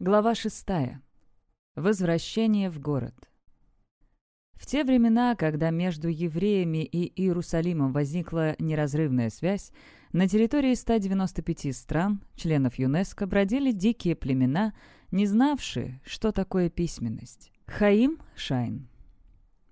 Глава 6. Возвращение в город. В те времена, когда между евреями и Иерусалимом возникла неразрывная связь, на территории 195 стран, членов ЮНЕСКО, бродили дикие племена, не знавшие, что такое письменность. Хаим Шайн.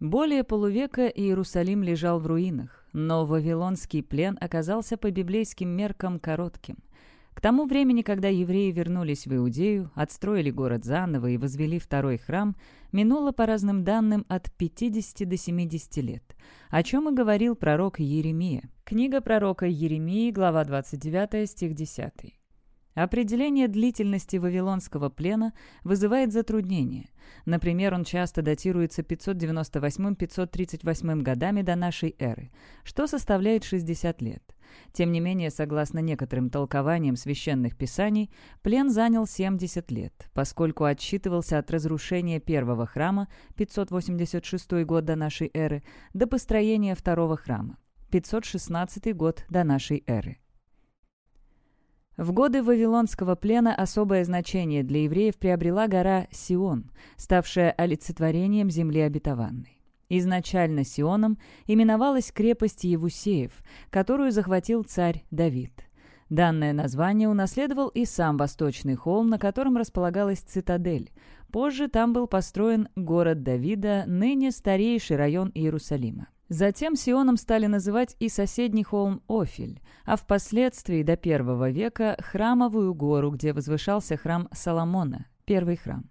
Более полувека Иерусалим лежал в руинах, но вавилонский плен оказался по библейским меркам коротким. К тому времени, когда евреи вернулись в Иудею, отстроили город заново и возвели второй храм, минуло по разным данным от 50 до 70 лет, о чем и говорил пророк Еремия. Книга пророка Еремии, глава 29, стих 10. Определение длительности вавилонского плена вызывает затруднения. Например, он часто датируется 598-538 годами до нашей эры, что составляет 60 лет. Тем не менее, согласно некоторым толкованиям священных писаний, плен занял 70 лет, поскольку отсчитывался от разрушения первого храма, 586 год до нашей эры, до построения второго храма, 516 год до нашей эры. В годы Вавилонского плена особое значение для евреев приобрела гора Сион, ставшая олицетворением земли обетованной. Изначально Сионом именовалась крепость Евусеев, которую захватил царь Давид. Данное название унаследовал и сам восточный холм, на котором располагалась цитадель. Позже там был построен город Давида, ныне старейший район Иерусалима. Затем Сионом стали называть и соседний холм Офель, а впоследствии до первого века храмовую гору, где возвышался храм Соломона, первый храм.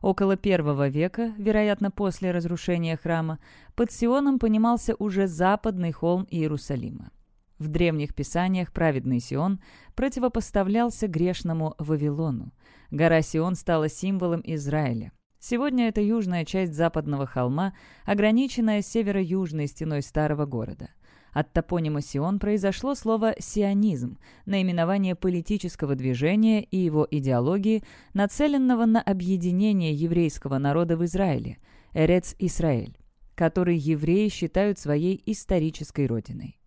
Около первого века, вероятно, после разрушения храма, под Сионом понимался уже западный холм Иерусалима. В древних писаниях праведный Сион противопоставлялся грешному Вавилону. Гора Сион стала символом Израиля. Сегодня это южная часть западного холма, ограниченная северо-южной стеной старого города – от топонима Сион произошло слово «сионизм», наименование политического движения и его идеологии, нацеленного на объединение еврейского народа в Израиле, Эрец Исраэль, который евреи считают своей исторической родиной.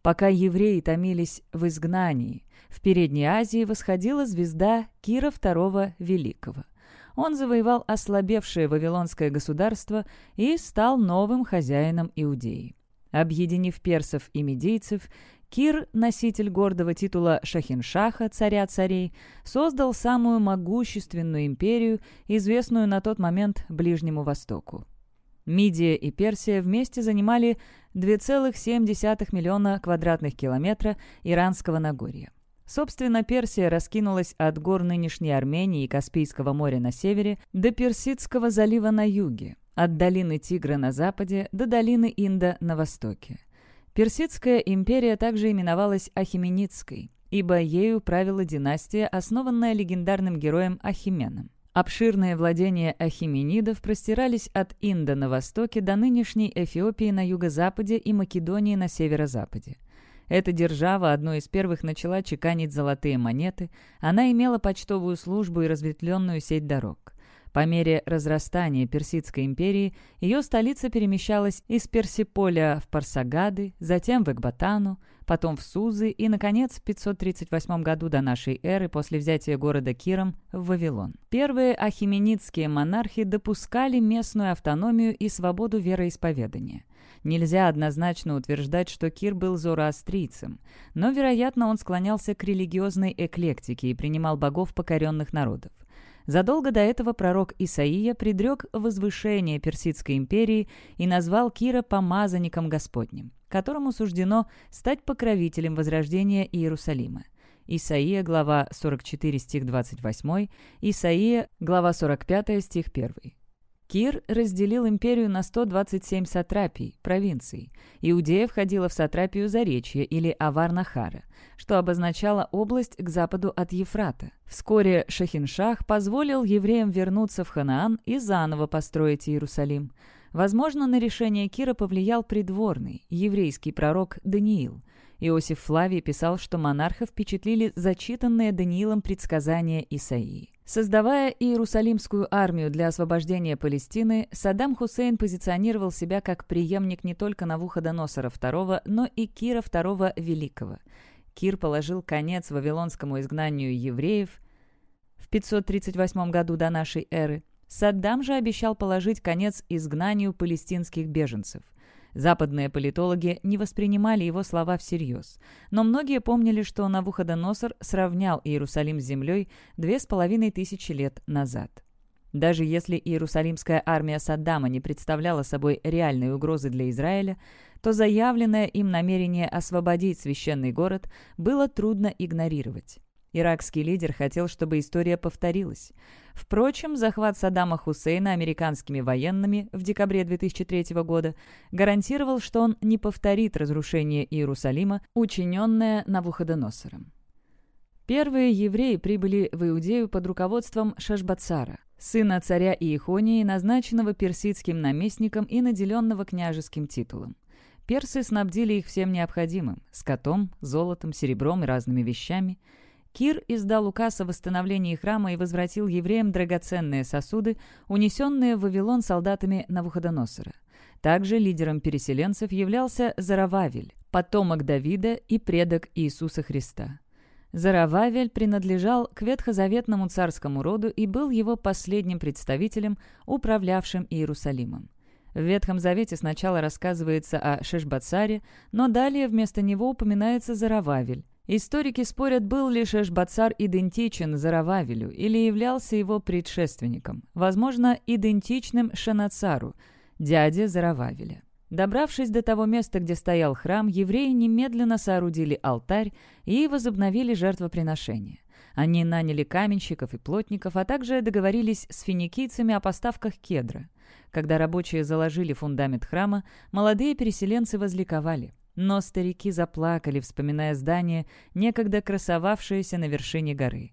Пока евреи томились в изгнании, в Передней Азии восходила звезда Кира II Великого. Он завоевал ослабевшее Вавилонское государство и стал новым хозяином Иудеи. Объединив персов и медийцев, Кир, носитель гордого титула Шахиншаха, царя царей, создал самую могущественную империю, известную на тот момент Ближнему Востоку. Мидия и Персия вместе занимали 2,7 миллиона квадратных километра Иранского Нагорья. Собственно, Персия раскинулась от гор нынешней Армении и Каспийского моря на севере до Персидского залива на юге, от долины Тигра на западе до долины Инда на востоке. Персидская империя также именовалась Ахименидской, ибо ею правила династия, основанная легендарным героем Ахименом. Обширные владения ахименидов простирались от Инда на востоке до нынешней Эфиопии на юго-западе и Македонии на северо-западе. Эта держава одной из первых начала чеканить золотые монеты, она имела почтовую службу и разветвленную сеть дорог. По мере разрастания Персидской империи ее столица перемещалась из Персиполя в Парсагады, затем в Экбатану, потом в Сузы и, наконец, в 538 году до нашей эры после взятия города Киром в Вавилон. Первые ахименидские монархи допускали местную автономию и свободу вероисповедания. Нельзя однозначно утверждать, что Кир был зороастрийцем, но, вероятно, он склонялся к религиозной эклектике и принимал богов покоренных народов. Задолго до этого пророк Исаия предрек возвышение Персидской империи и назвал Кира помазанником Господним, которому суждено стать покровителем возрождения Иерусалима. Исаия, глава 44, стих 28, Исаия, глава 45, стих 1. Кир разделил империю на 127 сатрапий, провинций. Иудея входила в сатрапию Заречья или Авар-Нахара, что обозначало область к западу от Ефрата. Вскоре Шахиншах позволил евреям вернуться в Ханаан и заново построить Иерусалим. Возможно, на решение Кира повлиял придворный, еврейский пророк Даниил. Иосиф Флавий писал, что монарха впечатлили зачитанные Даниилом предсказания Исаии. Создавая Иерусалимскую армию для освобождения Палестины, Саддам Хусейн позиционировал себя как преемник не только Навуходоносора II, но и Кира II Великого. Кир положил конец вавилонскому изгнанию евреев в 538 году до нашей эры, Саддам же обещал положить конец изгнанию палестинских беженцев. Западные политологи не воспринимали его слова всерьез, но многие помнили, что Навуходоносор сравнял Иерусалим с землей две с половиной тысячи лет назад. Даже если Иерусалимская армия Саддама не представляла собой реальной угрозы для Израиля, то заявленное им намерение освободить священный город было трудно игнорировать. Иракский лидер хотел, чтобы история повторилась. Впрочем, захват Саддама Хусейна американскими военными в декабре 2003 года гарантировал, что он не повторит разрушение Иерусалима, учиненное Навуходоносором. Первые евреи прибыли в Иудею под руководством Шашбацара, сына царя Иехонии, назначенного персидским наместником и наделенного княжеским титулом. Персы снабдили их всем необходимым – скотом, золотом, серебром и разными вещами – Кир издал указ о восстановлении храма и возвратил евреям драгоценные сосуды, унесенные в Вавилон солдатами Навуходоносора. Также лидером переселенцев являлся Зарававель, потомок Давида и предок Иисуса Христа. Зарававель принадлежал к ветхозаветному царскому роду и был его последним представителем, управлявшим Иерусалимом. В Ветхом Завете сначала рассказывается о Шешбацаре, но далее вместо него упоминается Зарававель, Историки спорят, был ли Шешбацар идентичен Зарававелю или являлся его предшественником, возможно, идентичным Шанацару, дяде Зарававеля. Добравшись до того места, где стоял храм, евреи немедленно соорудили алтарь и возобновили жертвоприношение. Они наняли каменщиков и плотников, а также договорились с финикийцами о поставках кедра. Когда рабочие заложили фундамент храма, молодые переселенцы возликовали – но старики заплакали, вспоминая здание, некогда красовавшееся на вершине горы.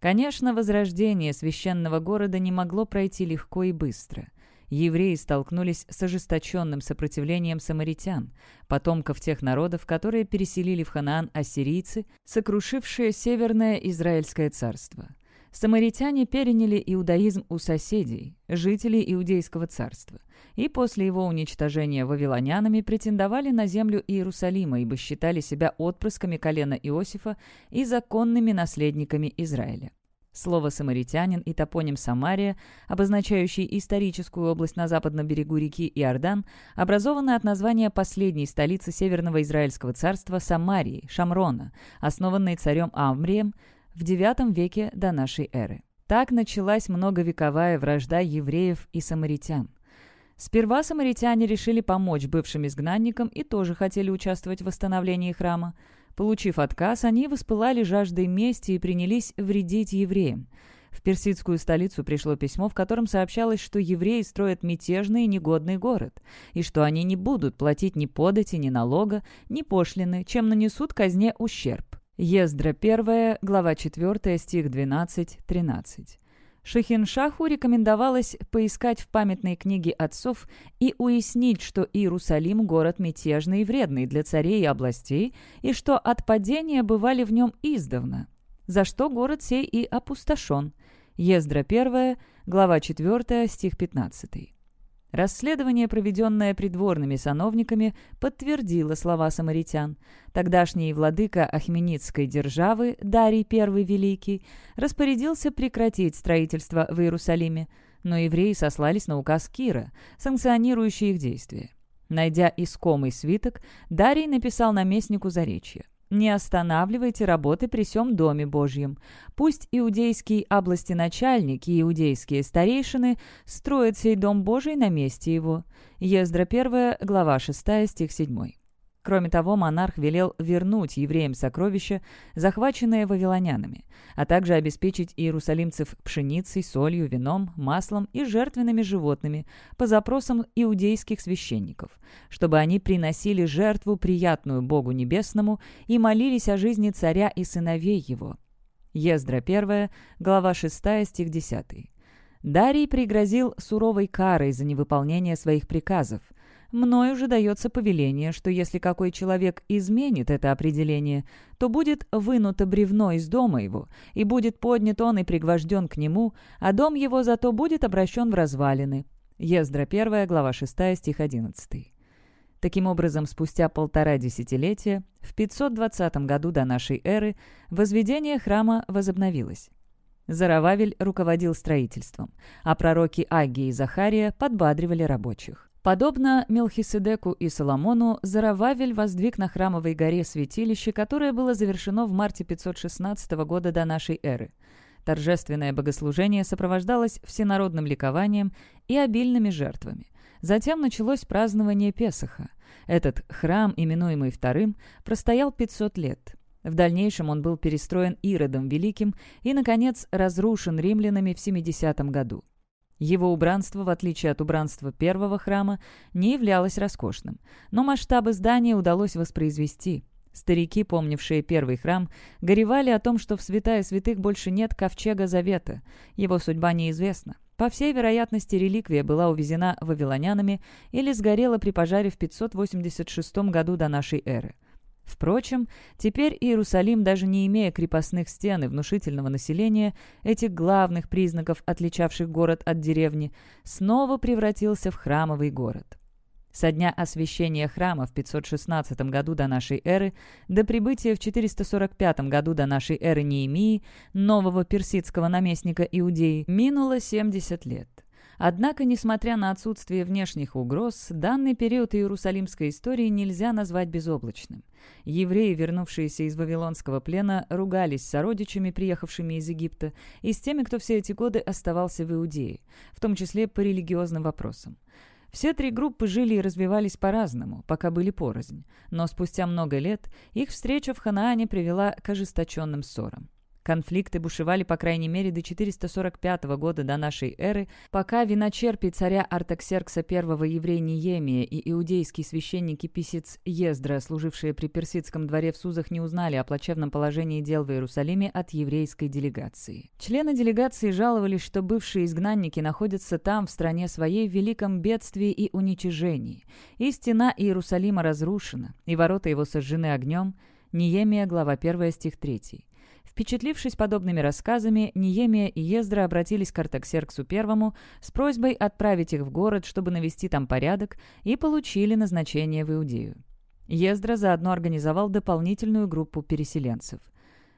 Конечно, возрождение священного города не могло пройти легко и быстро. Евреи столкнулись с ожесточенным сопротивлением самаритян, потомков тех народов, которые переселили в Ханаан ассирийцы, сокрушившие Северное Израильское царство. Самаритяне переняли иудаизм у соседей, жителей Иудейского царства, и после его уничтожения вавилонянами претендовали на землю Иерусалима, ибо считали себя отпрысками колена Иосифа и законными наследниками Израиля. Слово «самаритянин» и топоним «Самария», обозначающий историческую область на западном берегу реки Иордан, образованы от названия последней столицы Северного Израильского царства Самарии, Шамрона, основанной царем Амрием в IX веке до нашей эры. Так началась многовековая вражда евреев и самаритян. Сперва самаритяне решили помочь бывшим изгнанникам и тоже хотели участвовать в восстановлении храма. Получив отказ, они воспылали жаждой мести и принялись вредить евреям. В персидскую столицу пришло письмо, в котором сообщалось, что евреи строят мятежный и негодный город, и что они не будут платить ни подати, ни налога, ни пошлины, чем нанесут казне ущерб. Ездра 1, глава 4, стих 12-13. Шахиншаху рекомендовалось поискать в памятной книге отцов и уяснить, что Иерусалим – город мятежный и вредный для царей и областей, и что от падения бывали в нем издавна, за что город сей и опустошен. Ездра 1, глава 4, стих 15. Расследование, проведенное придворными сановниками, подтвердило слова самаритян. Тогдашний владыка Ахменидской державы, Дарий I Великий, распорядился прекратить строительство в Иерусалиме, но евреи сослались на указ Кира, санкционирующий их действия. Найдя искомый свиток, Дарий написал наместнику Заречья. Не останавливайте работы при всем Доме Божьем. Пусть иудейские области начальники и иудейские старейшины строят сей Дом Божий на месте его». Ездра 1, глава 6, стих 7. Кроме того, монарх велел вернуть евреям сокровища, захваченные вавилонянами, а также обеспечить иерусалимцев пшеницей, солью, вином, маслом и жертвенными животными по запросам иудейских священников, чтобы они приносили жертву, приятную Богу Небесному, и молились о жизни царя и сыновей его. Ездра 1, глава 6, стих 10. Дарий пригрозил суровой карой за невыполнение своих приказов – Мною же дается повеление, что если какой человек изменит это определение, то будет вынуто бревно из дома его, и будет поднят он и пригвожден к нему, а дом его зато будет обращен в развалины». Ездра 1, глава 6, стих 11. Таким образом, спустя полтора десятилетия, в 520 году до нашей эры, возведение храма возобновилось. Зарававель руководил строительством, а пророки Агии и Захария подбадривали рабочих. Подобно Мелхиседеку и Соломону, Зарававель воздвиг на Храмовой горе святилище, которое было завершено в марте 516 года до нашей эры. Торжественное богослужение сопровождалось всенародным ликованием и обильными жертвами. Затем началось празднование Песаха. Этот храм, именуемый Вторым, простоял 500 лет. В дальнейшем он был перестроен Иродом Великим и, наконец, разрушен римлянами в 70 году. Его убранство, в отличие от убранства первого храма, не являлось роскошным, но масштабы здания удалось воспроизвести. Старики, помнившие первый храм, горевали о том, что в святая святых больше нет ковчега завета. Его судьба неизвестна. По всей вероятности, реликвия была увезена вавилонянами или сгорела при пожаре в 586 году до нашей эры. Впрочем, теперь Иерусалим, даже не имея крепостных стен и внушительного населения, этих главных признаков, отличавших город от деревни, снова превратился в храмовый город. Со дня освящения храма в 516 году до нашей эры до прибытия в 445 году до нашей эры Неемии, нового персидского наместника Иудеи, минуло 70 лет. Однако, несмотря на отсутствие внешних угроз, данный период иерусалимской истории нельзя назвать безоблачным. Евреи, вернувшиеся из Вавилонского плена, ругались с сородичами, приехавшими из Египта, и с теми, кто все эти годы оставался в Иудее, в том числе по религиозным вопросам. Все три группы жили и развивались по-разному, пока были порознь, но спустя много лет их встреча в Ханаане привела к ожесточенным ссорам. Конфликты бушевали по крайней мере до 445 года до нашей эры, пока виночерпий царя Артаксеркса I еврей Ниемия и иудейский священник и писец Ездра, служившие при персидском дворе в Сузах, не узнали о плачевном положении дел в Иерусалиме от еврейской делегации. Члены делегации жаловались, что бывшие изгнанники находятся там, в стране своей, в великом бедствии и уничижении. И стена Иерусалима разрушена, и ворота его сожжены огнем. Ниемия, глава 1, стих 3. Впечатлившись подобными рассказами, Ниемия и Ездра обратились к Артаксерксу I с просьбой отправить их в город, чтобы навести там порядок, и получили назначение в Иудею. Ездра заодно организовал дополнительную группу переселенцев.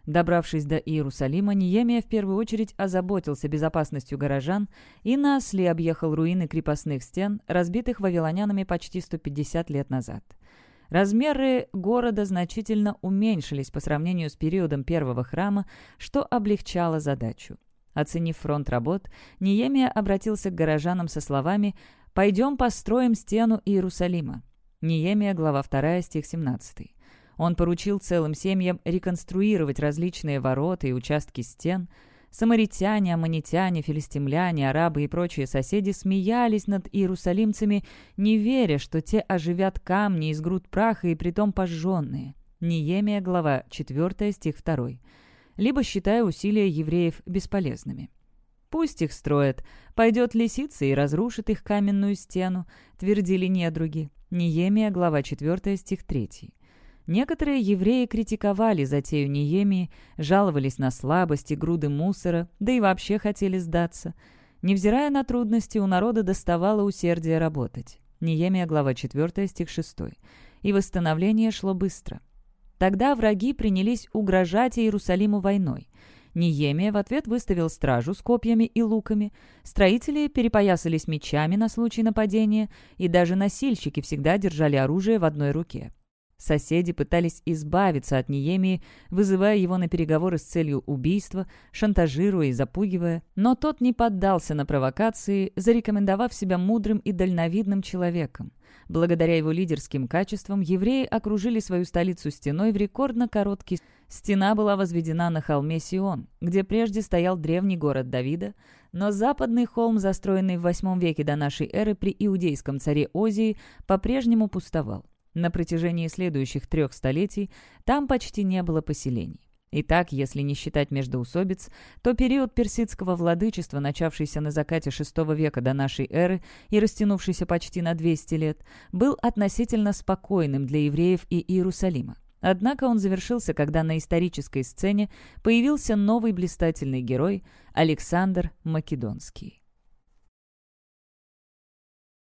Добравшись до Иерусалима, Ниемия в первую очередь озаботился безопасностью горожан и на осле объехал руины крепостных стен, разбитых вавилонянами почти 150 лет назад. Размеры города значительно уменьшились по сравнению с периодом первого храма, что облегчало задачу. Оценив фронт работ, Ниемия обратился к горожанам со словами «Пойдем построим стену Иерусалима». Ниемия, глава 2, стих 17. Он поручил целым семьям реконструировать различные ворота и участки стен – Самаритяне, аммонитяне, филистимляне, арабы и прочие соседи смеялись над иерусалимцами, не веря, что те оживят камни из груд праха и притом пожженные. Неемия, глава 4, стих 2. Либо считая усилия евреев бесполезными. «Пусть их строят. Пойдет лисица и разрушит их каменную стену», — твердили недруги. Неемия, глава 4, стих 3. Некоторые евреи критиковали затею Ниемии, жаловались на слабости, груды мусора, да и вообще хотели сдаться. Невзирая на трудности, у народа доставало усердие работать. Ниемия, глава 4, стих 6. И восстановление шло быстро. Тогда враги принялись угрожать Иерусалиму войной. Ниемия в ответ выставил стражу с копьями и луками. Строители перепоясались мечами на случай нападения, и даже носильщики всегда держали оружие в одной руке. Соседи пытались избавиться от Ниемии, вызывая его на переговоры с целью убийства, шантажируя и запугивая, но тот не поддался на провокации, зарекомендовав себя мудрым и дальновидным человеком. Благодаря его лидерским качествам евреи окружили свою столицу стеной в рекордно короткий Стена была возведена на холме Сион, где прежде стоял древний город Давида, но западный холм, застроенный в VIII веке до нашей эры при иудейском царе Озии, по-прежнему пустовал. На протяжении следующих трех столетий там почти не было поселений. Итак, если не считать междоусобиц, то период персидского владычества, начавшийся на закате VI века до нашей эры и растянувшийся почти на 200 лет, был относительно спокойным для евреев и Иерусалима. Однако он завершился, когда на исторической сцене появился новый блистательный герой Александр Македонский.